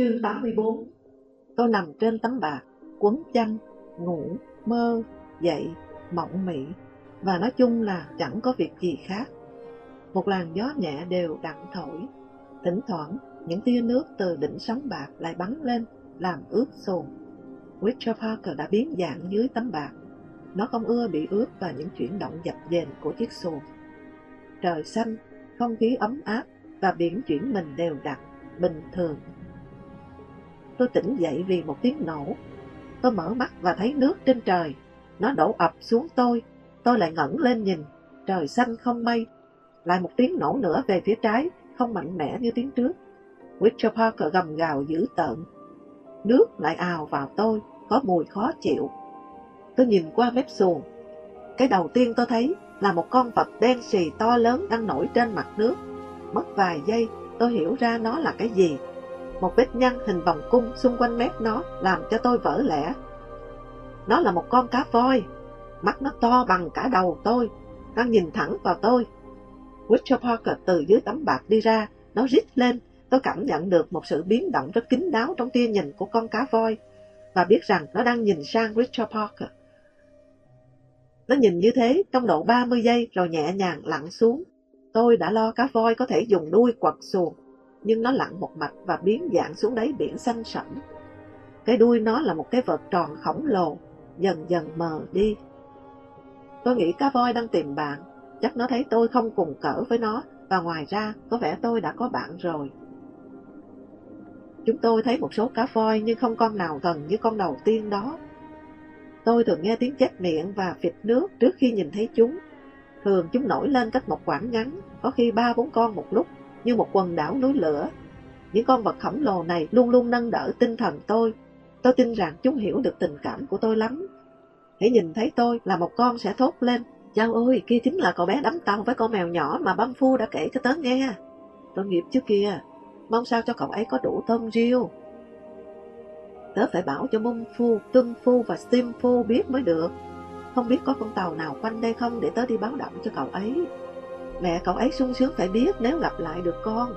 Chương 84 Tôi nằm trên tấm bạc, quấn chăn, ngủ, mơ, dậy, mộng mị, và nói chung là chẳng có việc gì khác. Một làn gió nhẹ đều đặn thổi, thỉnh thoảng những tia nước từ đỉnh sóng bạc lại bắn lên, làm ướt sồn. Richard Parker đã biến dạng dưới tấm bạc. Nó không ưa bị ướt và những chuyển động dập dềnh của chiếc xuồng. Trời xanh, không khí ấm áp và biển chuyển mình đều đặn, bình thường tôi tỉnh dậy vì một tiếng nổ. Tôi mở mắt và thấy nước trên trời. Nó đổ ập xuống tôi. Tôi lại ngẩng lên nhìn. Trời xanh không mây. Lại một tiếng nổ nữa về phía trái, không mạnh mẽ như tiếng trước. Richard Parker gầm gào dữ tợn. Nước lại ào vào tôi, có mùi khó chịu. Tôi nhìn qua mép xuồng. Cái đầu tiên tôi thấy là một con vật đen xì to lớn đang nổi trên mặt nước. Mất vài giây, tôi hiểu ra nó là cái gì. Một vết nhăn hình vòng cung xung quanh mép nó làm cho tôi vỡ lẽ. Nó là một con cá voi, mắt nó to bằng cả đầu tôi, đang nhìn thẳng vào tôi. Richard Parker từ dưới tấm bạc đi ra, nó rít lên, tôi cảm nhận được một sự biến động rất kín đáo trong tia nhìn của con cá voi, và biết rằng nó đang nhìn sang Richard Parker. Nó nhìn như thế trong độ 30 giây rồi nhẹ nhàng lặn xuống. Tôi đã lo cá voi có thể dùng đuôi quật xuồng nhưng nó lặn một mạch và biến dạng xuống đáy biển xanh sẫm. Cái đuôi nó là một cái vật tròn khổng lồ, dần dần mờ đi. Tôi nghĩ cá voi đang tìm bạn, chắc nó thấy tôi không cùng cỡ với nó, và ngoài ra có vẻ tôi đã có bạn rồi. Chúng tôi thấy một số cá voi nhưng không con nào gần như con đầu tiên đó. Tôi thường nghe tiếng chép miệng và vịt nước trước khi nhìn thấy chúng. Thường chúng nổi lên cách một quãng ngắn, có khi ba bốn con một lúc như một quần đảo núi lửa. Những con vật khổng lồ này luôn luôn nâng đỡ tinh thần tôi. Tôi tin rằng chúng hiểu được tình cảm của tôi lắm. Hãy nhìn thấy tôi là một con sẽ thốt lên. Chào ơi, kia chính là cậu bé đắm tàu với con mèo nhỏ mà băm phu đã kể cho tớ nghe. Tôi nghiệp chứ kìa, mong sao cho cậu ấy có đủ tôm riêu. Tớ phải bảo cho mông phu, tung phu và sim phu biết mới được. Không biết có con tàu nào quanh đây không để tớ đi báo động cho cậu ấy. Mẹ cậu ấy sung sướng phải biết nếu gặp lại được con.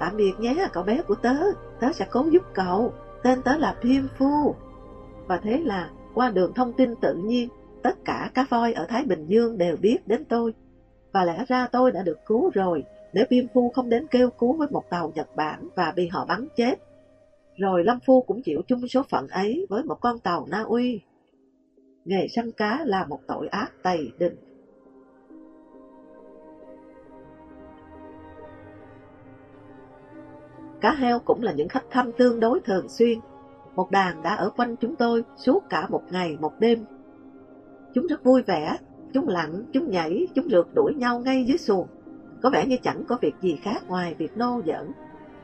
Tạm biệt nhé cậu bé của tớ, tớ sẽ cố giúp cậu. Tên tớ là Pim Phu. Và thế là qua đường thông tin tự nhiên, tất cả cá voi ở Thái Bình Dương đều biết đến tôi. Và lẽ ra tôi đã được cứu rồi, nếu Pim Phu không đến kêu cứu với một tàu Nhật Bản và bị họ bắn chết. Rồi Lâm Phu cũng chịu chung số phận ấy với một con tàu Na Uy. Nghề săn cá là một tội ác tày đình. Cá heo cũng là những khách thăm tương đối thường xuyên. Một đàn đã ở quanh chúng tôi suốt cả một ngày một đêm. Chúng rất vui vẻ, chúng lặn, chúng nhảy, chúng rượt đuổi nhau ngay dưới xuồng. Có vẻ như chẳng có việc gì khác ngoài việc nô giỡn.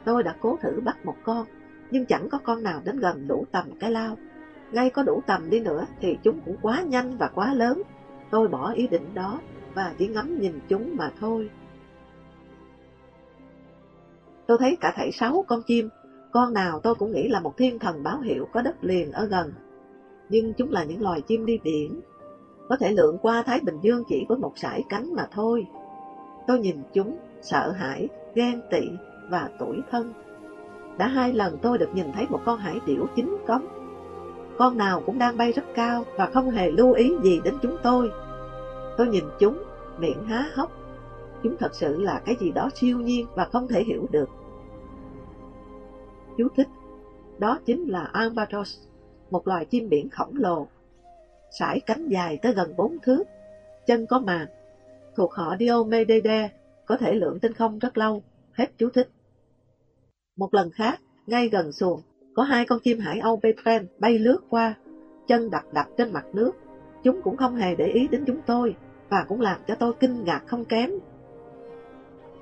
Tôi đã cố thử bắt một con, nhưng chẳng có con nào đến gần đủ tầm cái lao. Ngay có đủ tầm đi nữa thì chúng cũng quá nhanh và quá lớn. Tôi bỏ ý định đó và chỉ ngắm nhìn chúng mà thôi. Tôi thấy cả thảy sáu con chim, con nào tôi cũng nghĩ là một thiên thần báo hiệu có đất liền ở gần. Nhưng chúng là những loài chim đi biển, có thể lượn qua Thái Bình Dương chỉ với một sải cánh mà thôi. Tôi nhìn chúng, sợ hãi, ghen tị và tủi thân. Đã hai lần tôi được nhìn thấy một con hải điểu chính cống. Con nào cũng đang bay rất cao và không hề lưu ý gì đến chúng tôi. Tôi nhìn chúng, miệng há hốc, Chúng thật sự là cái gì đó siêu nhiên và không thể hiểu được. Chú thích Đó chính là albatros, một loài chim biển khổng lồ. Sải cánh dài tới gần 4 thước, chân có màng, thuộc họ Diomedeae, có thể lượn trên không rất lâu. Hết chú thích. Một lần khác, ngay gần xuồng, có hai con chim hải âu Petren bay lướt qua, chân đặt đặt trên mặt nước. Chúng cũng không hề để ý đến chúng tôi, và cũng làm cho tôi kinh ngạc không kém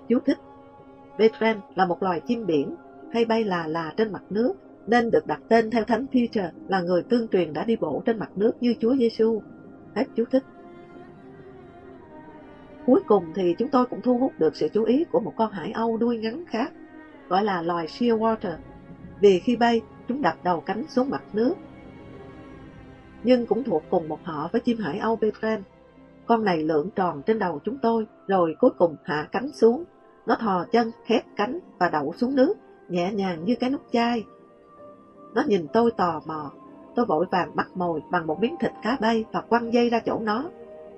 Chú thích Vetran là một loài chim biển hay bay là là trên mặt nước nên được đặt tên theo Thánh Peter là người tương truyền đã đi bộ trên mặt nước như Chúa Giêsu. Hết chú thích. Cuối cùng thì chúng tôi cũng thu hút được sự chú ý của một con hải âu đuôi ngắn khác, gọi là loài shearwater, vì khi bay chúng đặt đầu cánh xuống mặt nước. Nhưng cũng thuộc cùng một họ với chim hải âu Bertrand. Con này lượn tròn trên đầu chúng tôi, rồi cuối cùng hạ cánh xuống nó thò chân, khép cánh và đậu xuống nước, nhẹ nhàng như cái nút chai. Nó nhìn tôi tò mò. Tôi vội vàng bắt mồi bằng một miếng thịt cá bay và quăng dây ra chỗ nó.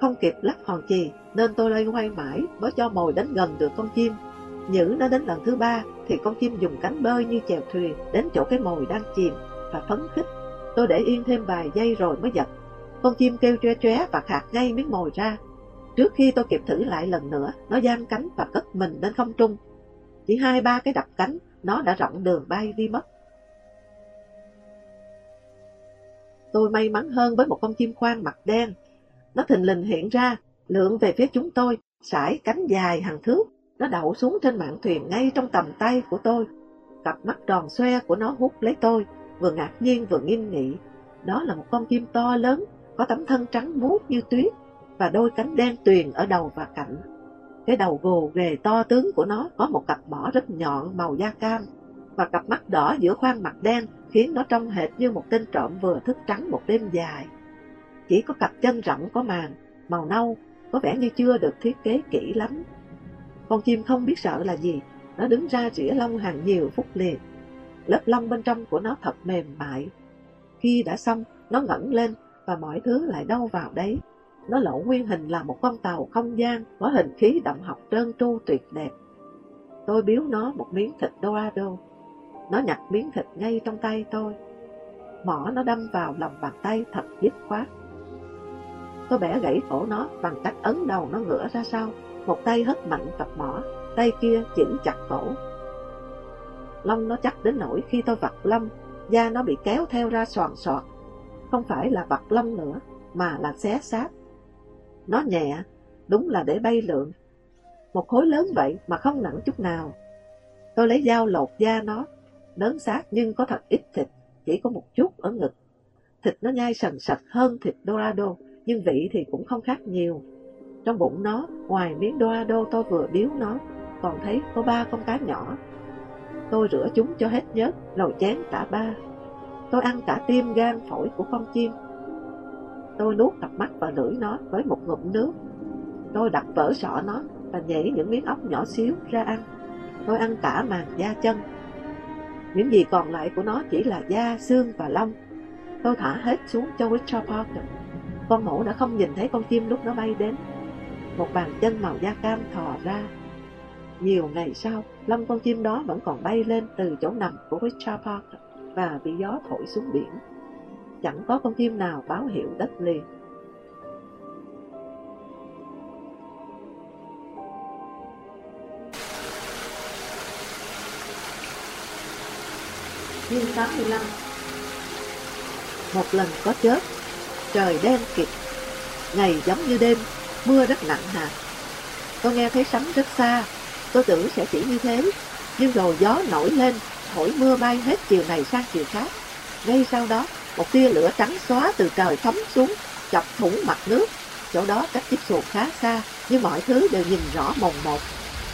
Không kịp lắp hòn chì nên tôi lây hoay mãi mới cho mồi đến gần được con chim. Nhử nó đến lần thứ ba thì con chim dùng cánh bơi như chèo thuyền đến chỗ cái mồi đang chìm và phấn khích. Tôi để yên thêm vài giây rồi mới giật. Con chim kêu tre tre và khạc ngay miếng mồi ra. Trước khi tôi kịp thử lại lần nữa, nó giang cánh và cất mình lên không trung. Chỉ hai ba cái đập cánh, nó đã rộng đường bay đi mất. Tôi may mắn hơn với một con chim khoan mặt đen. Nó thình lình hiện ra, lượn về phía chúng tôi, sải cánh dài hàng thước. Nó đậu xuống trên mạn thuyền ngay trong tầm tay của tôi. Cặp mắt tròn xoe của nó hút lấy tôi, vừa ngạc nhiên vừa nghiêm nghị. Đó là một con chim to lớn, có tấm thân trắng muốt như tuyết và đôi cánh đen tuyền ở đầu và cạnh. Cái đầu gồ ghề to tướng của nó có một cặp mỏ rất nhọn màu da cam và cặp mắt đỏ giữa khoang mặt đen khiến nó trông hệt như một tên trộm vừa thức trắng một đêm dài. Chỉ có cặp chân rộng có màn, màu nâu, có vẻ như chưa được thiết kế kỹ lắm. Con chim không biết sợ là gì, nó đứng ra rỉa lông hàng nhiều phút liền. Lớp lông bên trong của nó thật mềm mại. Khi đã xong, nó ngẩng lên và mọi thứ lại đâu vào đấy. Nó lộ nguyên hình là một con tàu không gian có hình khí động học trơn tru tuyệt đẹp. Tôi biếu nó một miếng thịt Dorado. Nó nhặt miếng thịt ngay trong tay tôi. Mỏ nó đâm vào lòng bàn tay thật dứt khoát. Tôi bẻ gãy cổ nó bằng cách ấn đầu nó ngửa ra sau. Một tay hất mạnh cặp mỏ, tay kia chỉnh chặt cổ. Lông nó chắc đến nỗi khi tôi vặt lông, da nó bị kéo theo ra soàn soạt. Không phải là vật lông nữa, mà là xé xác. Nó nhẹ, đúng là để bay lượn. Một khối lớn vậy mà không nặng chút nào. Tôi lấy dao lột da nó, đớn xác nhưng có thật ít thịt, chỉ có một chút ở ngực. Thịt nó nhai sần sạch hơn thịt Dorado, nhưng vị thì cũng không khác nhiều. Trong bụng nó, ngoài miếng Dorado tôi vừa biếu nó, còn thấy có ba con cá nhỏ. Tôi rửa chúng cho hết nhớt, rồi chén cả ba. Tôi ăn cả tim gan phổi của con chim, Tôi nuốt cặp mắt và lưỡi nó với một ngụm nước. Tôi đặt vỡ sọ nó và nhảy những miếng ốc nhỏ xíu ra ăn. Tôi ăn cả màng da chân. Những gì còn lại của nó chỉ là da, xương và lông. Tôi thả hết xuống cho Richard Parker. Con mổ đã không nhìn thấy con chim lúc nó bay đến. Một bàn chân màu da cam thò ra. Nhiều ngày sau, lông con chim đó vẫn còn bay lên từ chỗ nằm của Richard Parker và bị gió thổi xuống biển. Chẳng có con chim nào báo hiệu đất liền. Chương 85 Một lần có chớp, trời đen kịt, ngày giống như đêm, mưa rất nặng hạt. Tôi nghe thấy sấm rất xa, tôi tưởng sẽ chỉ như thế, nhưng rồi gió nổi lên, thổi mưa bay hết chiều này sang chiều khác. Ngay sau đó, một tia lửa trắng xóa từ trời phóng xuống, chọc thủng mặt nước. Chỗ đó cách chiếc xuồng khá xa, nhưng mọi thứ đều nhìn rõ mồn một.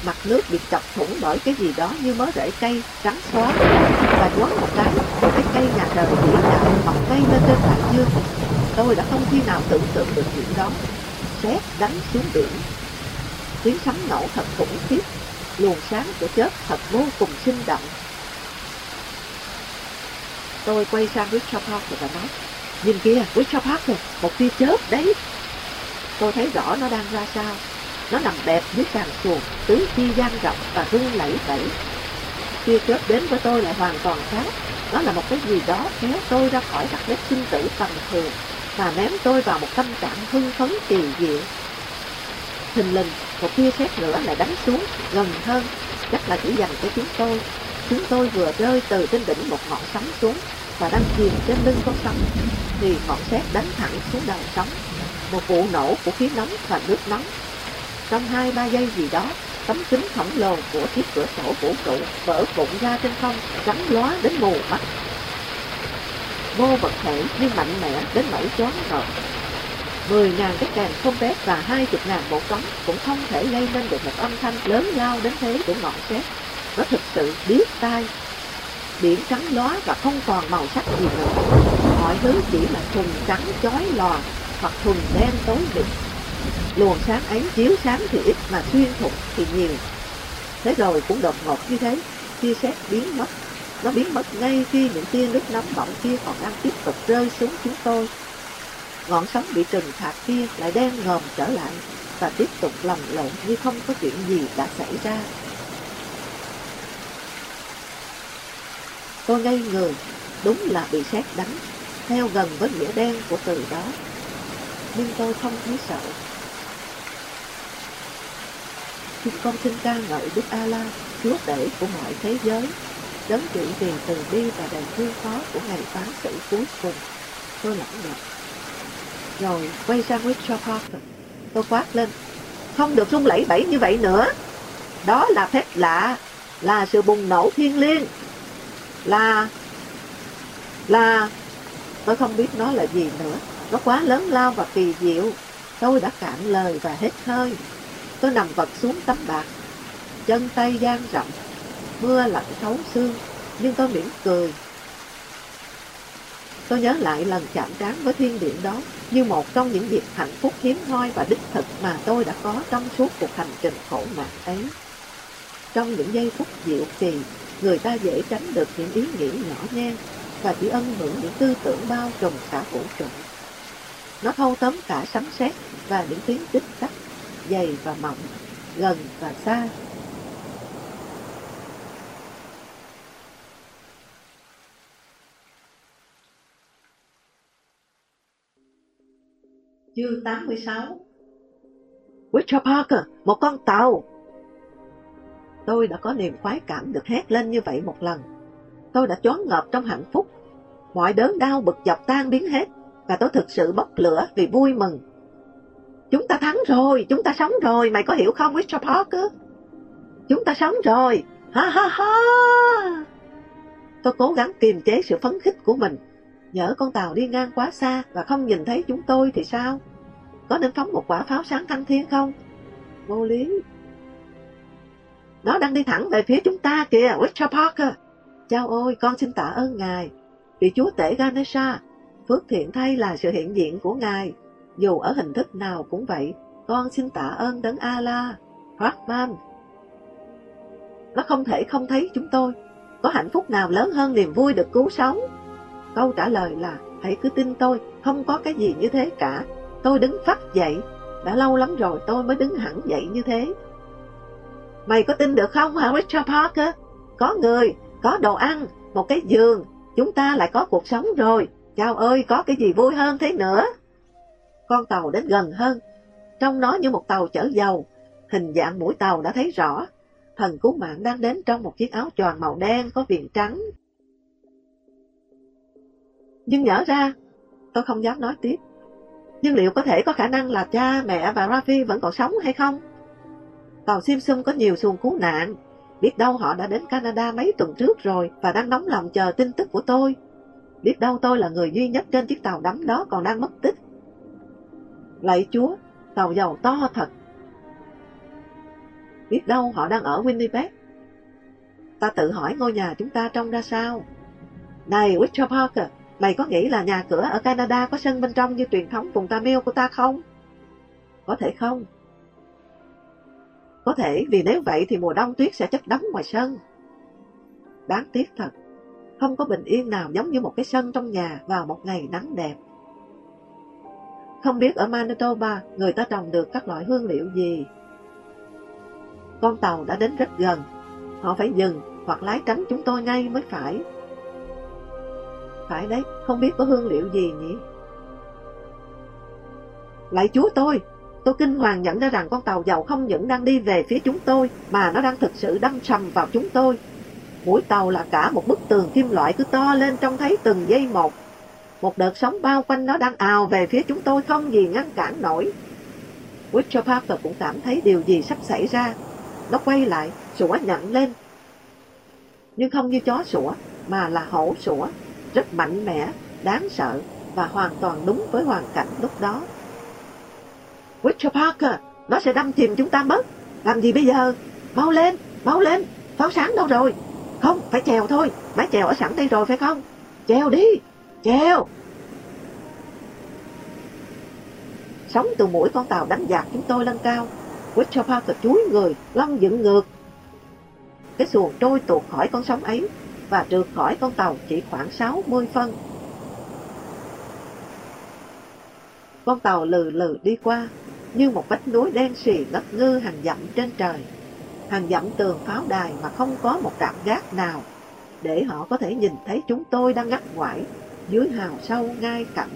Mặt nước bị chọc thủng bởi cái gì đó như mớ rễ cây trắng xóa. Và quấn một cái, một cái cây nhà trời vĩ đại mọc ngay lên trên đại dương. Tôi đã không khi nào tưởng tượng được chuyện đó. xét đánh xuống biển. Tiếng sấm nổ thật khủng khiếp. Luồng sáng của chớp thật vô cùng sinh động Tôi quay sang Richard Park và nói, nhìn kia, Richard Parker, một tia chớp đấy. Tôi thấy rõ nó đang ra sao. Nó nằm đẹp dưới sàn xuồng, tứ chi gian rộng và rung lẫy bẫy. Tia chớp đến với tôi lại hoàn toàn khác. Nó là một cái gì đó kéo tôi ra khỏi đặc nét sinh tử tầm thường và ném tôi vào một tâm trạng hưng phấn kỳ diệu. hình lình, một tia sét nữa lại đánh xuống, gần hơn, chắc là chỉ dành cho chúng tôi Chúng tôi vừa rơi từ trên đỉnh một ngọn sóng xuống và đang chìm trên lưng con sóng, thì ngọn sét đánh thẳng xuống đầu sóng. Một vụ nổ của khí nóng và nước nóng. Trong hai ba giây gì đó, tấm kính khổng lồ của chiếc cửa sổ vũ trụ vỡ vụn ra trên không, trắng lóa đến mù mắt. Vô vật thể nhưng mạnh mẽ đến nỗi choáng ngợp. Mười ngàn cái kèn không bét và hai chục ngàn bộ cống cũng không thể gây nên được một âm thanh lớn lao đến thế của ngọn sét nó thực sự biết tay Biển trắng lóa và không còn màu sắc gì nữa. Mọi thứ chỉ là thuần trắng chói lòa hoặc thuần đen tối đục. Luồng sáng ấy chiếu sáng thì ít mà xuyên thủng thì nhiều. Thế rồi cũng đột ngột như thế, chia xét biến mất. Nó biến mất ngay khi những tia nước nóng bỏng kia còn đang tiếp tục rơi xuống chúng tôi. Ngọn sóng bị trừng phạt kia lại đen ngòm trở lại và tiếp tục lầm lộn như không có chuyện gì đã xảy ra. Tôi ngây người, đúng là bị sét đánh, theo gần với nghĩa đen của từ đó. Nhưng tôi không thấy sợ. Chúng con xin ca ngợi Đức A-la, Chúa Tể của mọi thế giới, đấng trị vì từ bi và đầy thương khó của ngày phán xử cuối cùng. Tôi lặng nhật. Rồi quay sang Richard Parker. Tôi quát lên. Không được rung lẫy bẫy như vậy nữa. Đó là phép lạ, là sự bùng nổ thiên liêng, là... là... Tôi không biết nó là gì nữa. Nó quá lớn lao và kỳ diệu. Tôi đã cạn lời và hết hơi. Tôi nằm vật xuống tấm bạc. Chân tay dang rộng. Mưa lạnh thấu xương. Nhưng tôi mỉm cười. Tôi nhớ lại lần chạm trán với thiên điện đó như một trong những việc hạnh phúc hiếm hoi và đích thực mà tôi đã có trong suốt cuộc hành trình khổ nạn ấy. Trong những giây phút diệu kỳ, người ta dễ tránh được những ý nghĩ nhỏ nhen và chỉ ân hưởng những tư tưởng bao trùm cả vũ trụ. Nó thâu tóm cả sấm sét và những tiếng tích tắc, dày và mỏng, gần và xa. Chương 86 Richard Parker, một con tàu! Tôi đã có niềm khoái cảm được hét lên như vậy một lần. Tôi đã choáng ngợp trong hạnh phúc. Mọi đớn đau bực dọc tan biến hết, và tôi thực sự bốc lửa vì vui mừng. Chúng ta thắng rồi, chúng ta sống rồi, mày có hiểu không Richard Parker? Chúng ta sống rồi, ha ha ha! Tôi cố gắng kiềm chế sự phấn khích của mình. Nhỡ con tàu đi ngang quá xa và không nhìn thấy chúng tôi thì sao? Có nên phóng một quả pháo sáng thăng thiên không? Vô lý. Nó đang đi thẳng về phía chúng ta kìa, Richard Parker. À. Chao ôi, con xin tạ ơn Ngài. Vì Chúa Tể Ganesha, phước thiện thay là sự hiện diện của Ngài. Dù ở hình thức nào cũng vậy, con xin tạ ơn đấng A-la, Nó không thể không thấy chúng tôi. Có hạnh phúc nào lớn hơn niềm vui được cứu sống? Câu trả lời là, hãy cứ tin tôi, không có cái gì như thế cả. Tôi đứng phát dậy, đã lâu lắm rồi tôi mới đứng hẳn dậy như thế. Mày có tin được không hả Richard Parker? Có người, có đồ ăn, một cái giường, chúng ta lại có cuộc sống rồi. Chào ơi, có cái gì vui hơn thế nữa? Con tàu đến gần hơn, trong nó như một tàu chở dầu. Hình dạng mũi tàu đã thấy rõ. Thần cứu mạng đang đến trong một chiếc áo choàng màu đen có viền trắng. Nhưng nhớ ra, tôi không dám nói tiếp. Nhưng liệu có thể có khả năng là cha, mẹ và Rafi vẫn còn sống hay không? Tàu Simpson có nhiều xuồng cứu nạn. Biết đâu họ đã đến Canada mấy tuần trước rồi và đang nóng lòng chờ tin tức của tôi. Biết đâu tôi là người duy nhất trên chiếc tàu đắm đó còn đang mất tích. Lạy Chúa, tàu dầu to thật. Biết đâu họ đang ở Winnipeg. Ta tự hỏi ngôi nhà chúng ta trông ra sao. Này Richard Parker, mày có nghĩ là nhà cửa ở Canada có sân bên trong như truyền thống vùng Tamil của ta không? Có thể không. Có thể vì nếu vậy thì mùa đông tuyết sẽ chất đóng ngoài sân. Đáng tiếc thật, không có bình yên nào giống như một cái sân trong nhà vào một ngày nắng đẹp. Không biết ở Manitoba người ta trồng được các loại hương liệu gì. Con tàu đã đến rất gần, họ phải dừng hoặc lái tránh chúng tôi ngay mới phải. Phải đấy, không biết có hương liệu gì nhỉ? Lại chúa tôi, Tôi kinh hoàng nhận ra rằng con tàu dầu không những đang đi về phía chúng tôi, mà nó đang thực sự đâm sầm vào chúng tôi. Mũi tàu là cả một bức tường kim loại cứ to lên trông thấy từng giây một. Một đợt sóng bao quanh nó đang ào về phía chúng tôi không gì ngăn cản nổi. Richard Parker cũng cảm thấy điều gì sắp xảy ra. Nó quay lại, sủa nhận lên. Nhưng không như chó sủa, mà là hổ sủa, rất mạnh mẽ, đáng sợ và hoàn toàn đúng với hoàn cảnh lúc đó. Richard Parker, à, nó sẽ đâm chìm chúng ta mất. Làm gì bây giờ? Mau lên, mau lên, pháo sáng đâu rồi? Không, phải chèo thôi, mái chèo ở sẵn đây rồi phải không? Chèo đi, chèo. Sóng từ mũi con tàu đánh giặc chúng tôi lên cao. Richard Parker chúi người, lăn dựng ngược. Cái xuồng trôi tuột khỏi con sóng ấy. và trượt khỏi con tàu chỉ khoảng 60 phân. Con tàu lừ lừ đi qua, như một vách núi đen xì ngất ngư hàng dặm trên trời. Hàng dặm tường pháo đài mà không có một trạm gác nào, để họ có thể nhìn thấy chúng tôi đang ngắt quải dưới hào sâu ngay cạnh.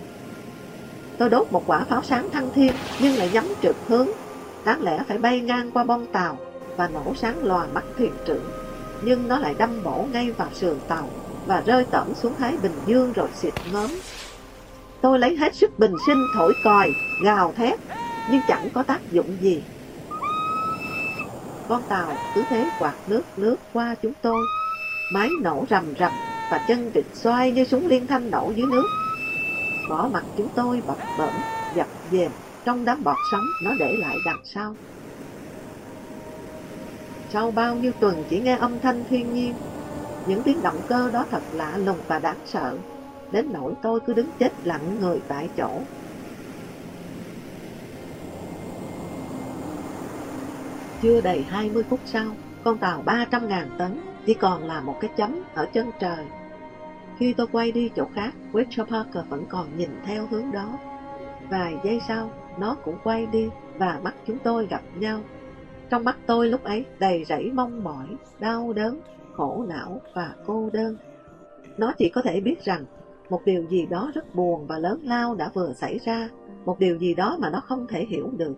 Tôi đốt một quả pháo sáng thăng thiên nhưng lại nhắm trượt hướng, đáng lẽ phải bay ngang qua bông tàu và nổ sáng lòa mắt thuyền trưởng. Nhưng nó lại đâm bổ ngay vào sườn tàu và rơi tẩm xuống Thái Bình Dương rồi xịt ngớm. Tôi lấy hết sức bình sinh thổi còi, gào thét, nhưng chẳng có tác dụng gì. Con tàu cứ thế quạt nước lướt qua chúng tôi, mái nổ rầm rầm và chân vịt xoay như súng liên thanh nổ dưới nước. Bỏ mặt chúng tôi bập bẩm, dập dềm trong đám bọt sóng nó để lại đằng sau. Sau bao nhiêu tuần chỉ nghe âm thanh thiên nhiên, những tiếng động cơ đó thật lạ lùng và đáng sợ, đến nỗi tôi cứ đứng chết lặng người tại chỗ. Chưa đầy 20 phút sau, con tàu 300.000 tấn chỉ còn là một cái chấm ở chân trời. Khi tôi quay đi chỗ khác, Richard Parker vẫn còn nhìn theo hướng đó. Vài giây sau, nó cũng quay đi và mắt chúng tôi gặp nhau. Trong mắt tôi lúc ấy đầy rẫy mong mỏi, đau đớn, khổ não và cô đơn. Nó chỉ có thể biết rằng một điều gì đó rất buồn và lớn lao đã vừa xảy ra, một điều gì đó mà nó không thể hiểu được.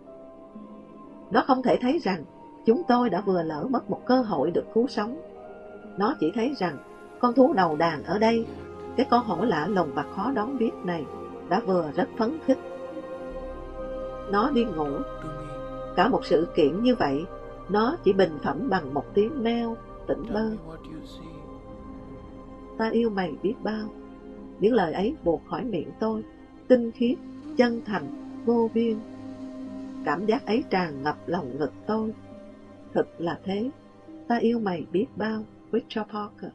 Nó không thể thấy rằng chúng tôi đã vừa lỡ mất một cơ hội được cứu sống. Nó chỉ thấy rằng con thú đầu đàn ở đây, cái con hổ lạ lùng và khó đón biết này, đã vừa rất phấn khích. Nó đi ngủ. Cả một sự kiện như vậy, nó chỉ bình phẩm bằng một tiếng meo, tỉnh bơ. Ta yêu mày biết bao. Những lời ấy buộc khỏi miệng tôi, tinh khiết, chân thành, vô biên. Cảm giác ấy tràn ngập lòng ngực tôi. Thật là thế, ta yêu mày biết bao, Richard Parker.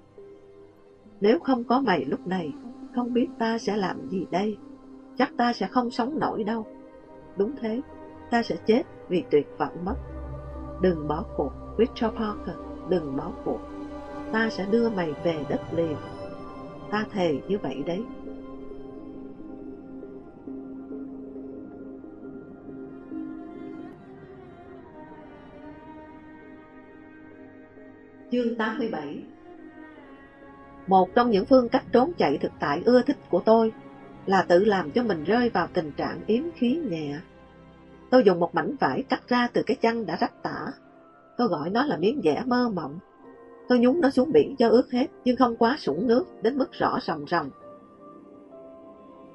Nếu không có mày lúc này, không biết ta sẽ làm gì đây. Chắc ta sẽ không sống nổi đâu. Đúng thế, ta sẽ chết vì tuyệt vọng mất. Đừng bỏ cuộc, Richard Parker, đừng bỏ cuộc. Ta sẽ đưa mày về đất liền. Ta thề như vậy đấy. Chương 87 Một trong những phương cách trốn chạy thực tại ưa thích của tôi là tự làm cho mình rơi vào tình trạng yếm khí nhẹ. Tôi dùng một mảnh vải cắt ra từ cái chăn đã rách tả. Tôi gọi nó là miếng vẽ mơ mộng. Tôi nhúng nó xuống biển cho ướt hết, nhưng không quá sũng nước đến mức rõ ròng ròng.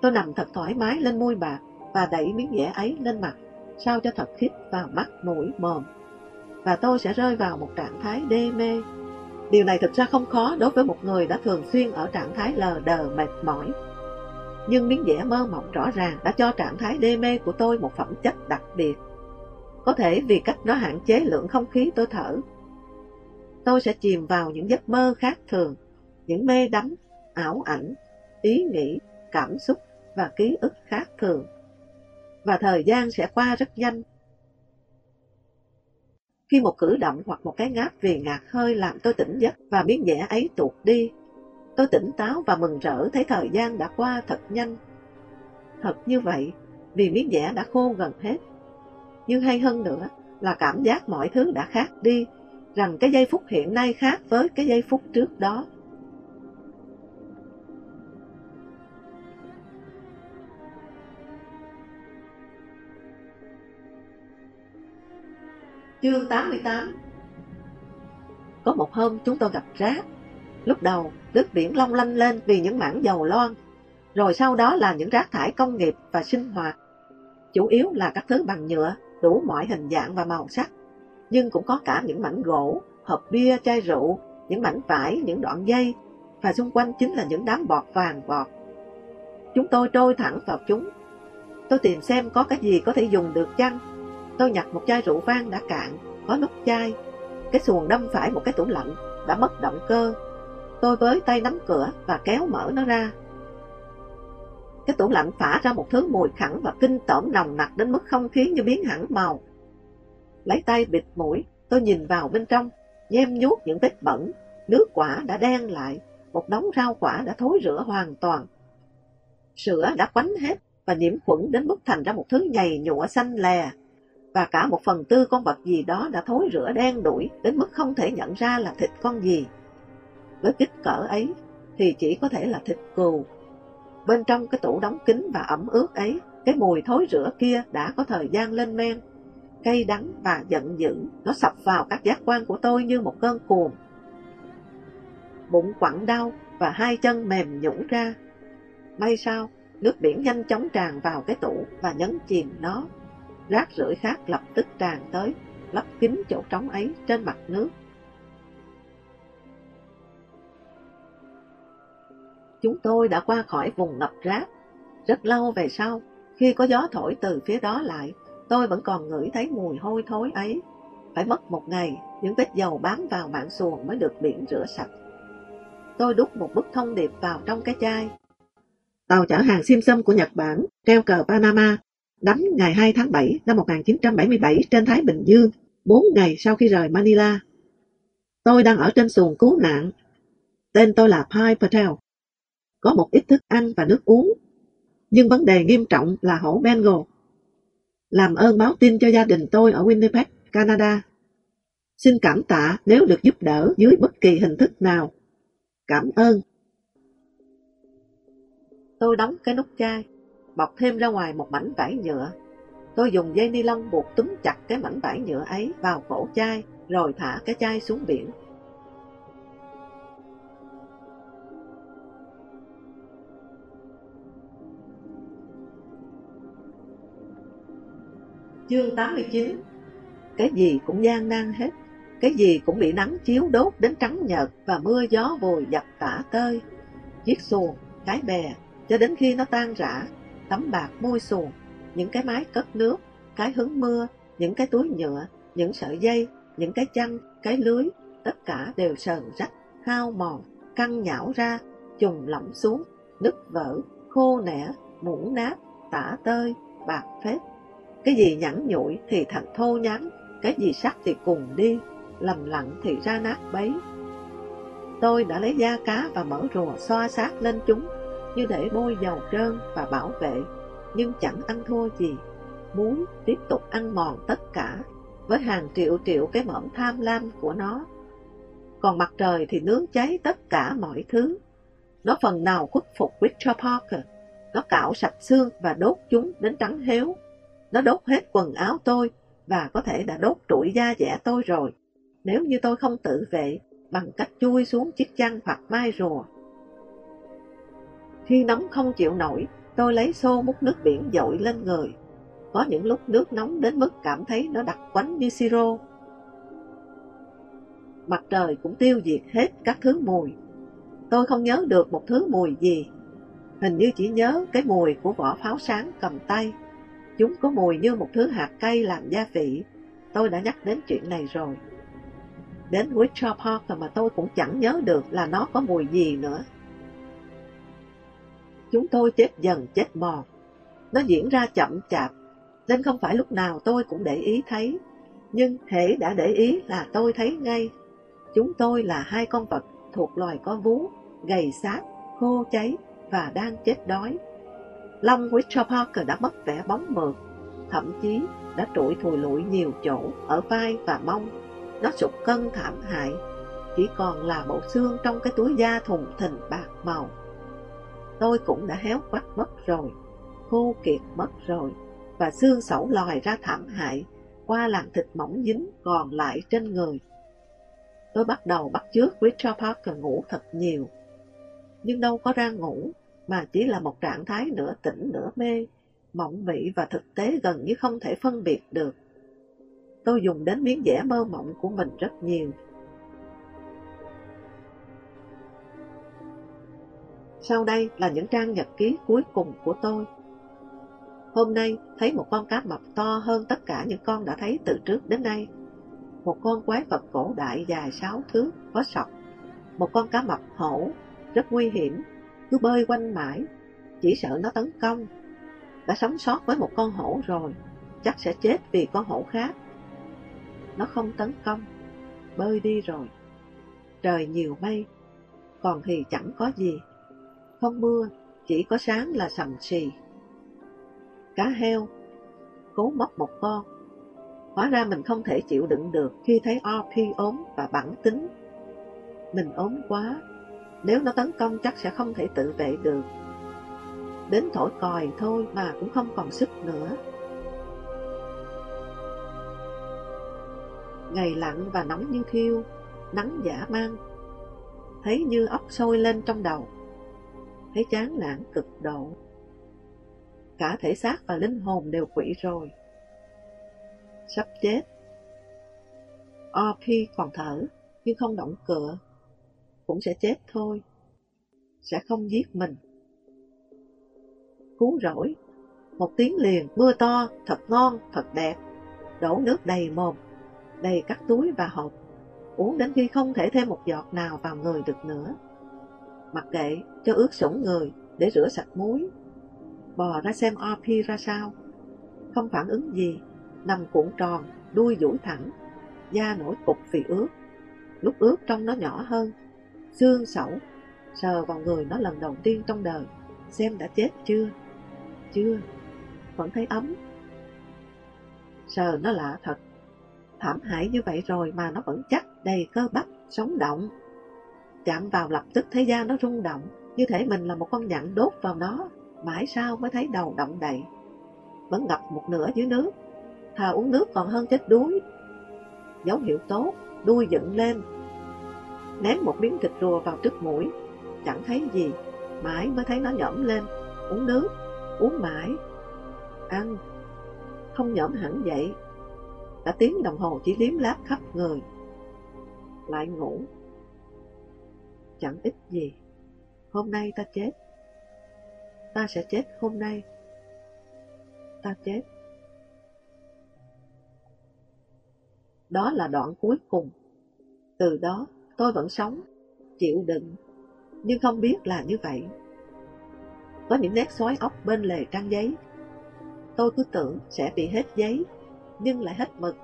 Tôi nằm thật thoải mái lên môi bạc và đẩy miếng vẽ ấy lên mặt, sao cho thật khít vào mắt, mũi, mồm. Và tôi sẽ rơi vào một trạng thái đê mê. Điều này thực ra không khó đối với một người đã thường xuyên ở trạng thái lờ đờ mệt mỏi nhưng miếng vẽ mơ mộng rõ ràng đã cho trạng thái đê mê của tôi một phẩm chất đặc biệt. Có thể vì cách nó hạn chế lượng không khí tôi thở. Tôi sẽ chìm vào những giấc mơ khác thường, những mê đắm, ảo ảnh, ý nghĩ, cảm xúc và ký ức khác thường. Và thời gian sẽ qua rất nhanh. Khi một cử động hoặc một cái ngáp vì ngạt hơi làm tôi tỉnh giấc và miếng vẽ ấy tuột đi, Tôi tỉnh táo và mừng rỡ thấy thời gian đã qua thật nhanh. Thật như vậy, vì miếng vẽ đã khô gần hết. Nhưng hay hơn nữa là cảm giác mọi thứ đã khác đi, rằng cái giây phút hiện nay khác với cái giây phút trước đó. Chương 88 Có một hôm chúng tôi gặp rác Lúc đầu, nước biển long lanh lên vì những mảng dầu loan, rồi sau đó là những rác thải công nghiệp và sinh hoạt. Chủ yếu là các thứ bằng nhựa, đủ mọi hình dạng và màu sắc, nhưng cũng có cả những mảnh gỗ, hộp bia, chai rượu, những mảnh vải, những đoạn dây, và xung quanh chính là những đám bọt vàng bọt. Chúng tôi trôi thẳng vào chúng. Tôi tìm xem có cái gì có thể dùng được chăng. Tôi nhặt một chai rượu vang đã cạn, có nút chai. Cái xuồng đâm phải một cái tủ lạnh, đã mất động cơ, Tôi với tay nắm cửa và kéo mở nó ra. Cái tủ lạnh phả ra một thứ mùi khẳng và kinh tởm nồng nặc đến mức không khí như biến hẳn màu. Lấy tay bịt mũi, tôi nhìn vào bên trong, nhem nhút những vết bẩn, nước quả đã đen lại, một đống rau quả đã thối rửa hoàn toàn. Sữa đã quánh hết và nhiễm khuẩn đến mức thành ra một thứ nhầy nhụa xanh lè, và cả một phần tư con vật gì đó đã thối rửa đen đuổi đến mức không thể nhận ra là thịt con gì. Với kích cỡ ấy thì chỉ có thể là thịt cừu. Bên trong cái tủ đóng kín và ẩm ướt ấy, cái mùi thối rửa kia đã có thời gian lên men. Cay đắng và giận dữ, nó sập vào các giác quan của tôi như một cơn cuồng. Bụng quặn đau và hai chân mềm nhũn ra. May sao, nước biển nhanh chóng tràn vào cái tủ và nhấn chìm nó. Rác rưởi khác lập tức tràn tới, lấp kín chỗ trống ấy trên mặt nước. Chúng tôi đã qua khỏi vùng ngập rác. Rất lâu về sau, khi có gió thổi từ phía đó lại, tôi vẫn còn ngửi thấy mùi hôi thối ấy. Phải mất một ngày, những vết dầu bám vào mạng xuồng mới được biển rửa sạch. Tôi đút một bức thông điệp vào trong cái chai. Tàu chở hàng Simpson của Nhật Bản, treo cờ Panama, đắm ngày 2 tháng 7 năm 1977 trên Thái Bình Dương, 4 ngày sau khi rời Manila. Tôi đang ở trên xuồng cứu nạn. Tên tôi là Pai Patel. Có một ít thức ăn và nước uống. Nhưng vấn đề nghiêm trọng là hổ Bengal. Làm ơn báo tin cho gia đình tôi ở Winnipeg, Canada. Xin cảm tạ nếu được giúp đỡ dưới bất kỳ hình thức nào. Cảm ơn. Tôi đóng cái nút chai, bọc thêm ra ngoài một mảnh vải nhựa. Tôi dùng dây ni lông buộc túm chặt cái mảnh vải nhựa ấy vào cổ chai, rồi thả cái chai xuống biển. Chương 89 Cái gì cũng gian nan hết, cái gì cũng bị nắng chiếu đốt đến trắng nhợt và mưa gió vùi dập tả tơi. Chiếc xuồng, cái bè, cho đến khi nó tan rã, tấm bạc môi xuồng, những cái máy cất nước, cái hứng mưa, những cái túi nhựa, những sợi dây, những cái chăn, cái lưới, tất cả đều sờn rách, hao mòn, căng nhão ra, trùng lỏng xuống, nứt vỡ, khô nẻ, muỗng nát, tả tơi, bạc phết. Cái gì nhẵn nhụi thì thành thô nhắn, cái gì sắc thì cùng đi, lầm lặng thì ra nát bấy. Tôi đã lấy da cá và mỡ rùa xoa sát lên chúng, như để bôi dầu trơn và bảo vệ, nhưng chẳng ăn thua gì. Muốn tiếp tục ăn mòn tất cả, với hàng triệu triệu cái mõm tham lam của nó. Còn mặt trời thì nướng cháy tất cả mọi thứ. Nó phần nào khuất phục Richard Parker. Nó cạo sạch xương và đốt chúng đến trắng héo. Nó đốt hết quần áo tôi và có thể đã đốt trụi da dẻ tôi rồi. Nếu như tôi không tự vệ bằng cách chui xuống chiếc chăn hoặc mai rùa. Khi nóng không chịu nổi, tôi lấy xô múc nước biển dội lên người. Có những lúc nước nóng đến mức cảm thấy nó đặc quánh như siro. Mặt trời cũng tiêu diệt hết các thứ mùi. Tôi không nhớ được một thứ mùi gì. Hình như chỉ nhớ cái mùi của vỏ pháo sáng cầm tay. Chúng có mùi như một thứ hạt cây làm gia vị. Tôi đã nhắc đến chuyện này rồi. Đến Richard Park mà tôi cũng chẳng nhớ được là nó có mùi gì nữa. Chúng tôi chết dần chết mòn. Nó diễn ra chậm chạp, nên không phải lúc nào tôi cũng để ý thấy. Nhưng hễ đã để ý là tôi thấy ngay. Chúng tôi là hai con vật thuộc loài có vú, gầy xác, khô cháy và đang chết đói. Long Richard Parker đã mất vẻ bóng mượt, thậm chí đã trụi thùi lụi nhiều chỗ ở vai và mông. Nó sụt cân thảm hại, chỉ còn là bộ xương trong cái túi da thùng thình bạc màu. Tôi cũng đã héo quắt mất rồi, khô kiệt mất rồi, và xương sẩu lòi ra thảm hại qua làn thịt mỏng dính còn lại trên người. Tôi bắt đầu bắt chước Richard Parker ngủ thật nhiều, nhưng đâu có ra ngủ mà chỉ là một trạng thái nửa tỉnh nửa mê, mộng mị và thực tế gần như không thể phân biệt được. Tôi dùng đến miếng vẽ mơ mộng của mình rất nhiều. Sau đây là những trang nhật ký cuối cùng của tôi. Hôm nay thấy một con cá mập to hơn tất cả những con đã thấy từ trước đến nay. Một con quái vật cổ đại dài 6 thước, có sọc. Một con cá mập hổ, rất nguy hiểm, cứ bơi quanh mãi, chỉ sợ nó tấn công. Đã sống sót với một con hổ rồi, chắc sẽ chết vì con hổ khác. Nó không tấn công, bơi đi rồi. Trời nhiều mây, còn thì chẳng có gì. Không mưa, chỉ có sáng là sầm xì. Cá heo, cố móc một con. Hóa ra mình không thể chịu đựng được khi thấy RP ốm và bản tính. Mình ốm quá, nếu nó tấn công chắc sẽ không thể tự vệ được. Đến thổi còi thôi mà cũng không còn sức nữa. Ngày lạnh và nóng như thiêu, nắng giả mang. Thấy như ốc sôi lên trong đầu. Thấy chán nản cực độ. Cả thể xác và linh hồn đều quỷ rồi. Sắp chết. RP còn thở, nhưng không động cửa. Cũng sẽ chết thôi. Sẽ không giết mình. Cú rỗi. Một tiếng liền, mưa to, thật ngon, thật đẹp. Đổ nước đầy mồm, đầy các túi và hộp. Uống đến khi không thể thêm một giọt nào vào người được nữa. Mặc kệ, cho ướt sũng người để rửa sạch muối. Bò ra xem RP ra sao. Không phản ứng gì, nằm cuộn tròn, đuôi duỗi thẳng, da nổi cục vì ướt. Lúc ướt trong nó nhỏ hơn, xương sẩu, sờ vào người nó lần đầu tiên trong đời, xem đã chết chưa. Chưa, vẫn thấy ấm. Sờ nó lạ thật, thảm hại như vậy rồi mà nó vẫn chắc, đầy cơ bắp, sống động. Chạm vào lập tức thế gian nó rung động, như thể mình là một con nhặn đốt vào nó, mãi sau mới thấy đầu động đậy. Vẫn ngập một nửa dưới nước, thà uống nước còn hơn chết đuối. Dấu hiệu tốt, đuôi dựng lên. Ném một miếng thịt rùa vào trước mũi, chẳng thấy gì, mãi mới thấy nó nhõm lên, uống nước, uống mãi, ăn, không nhõm hẳn dậy. đã tiếng đồng hồ chỉ liếm láp khắp người, lại ngủ. Chẳng ít gì, hôm nay ta chết, ta sẽ chết hôm nay, ta chết. Đó là đoạn cuối cùng. Từ đó, tôi vẫn sống, chịu đựng, nhưng không biết là như vậy. Có những nét xói ốc bên lề trang giấy. Tôi cứ tưởng sẽ bị hết giấy, nhưng lại hết mực.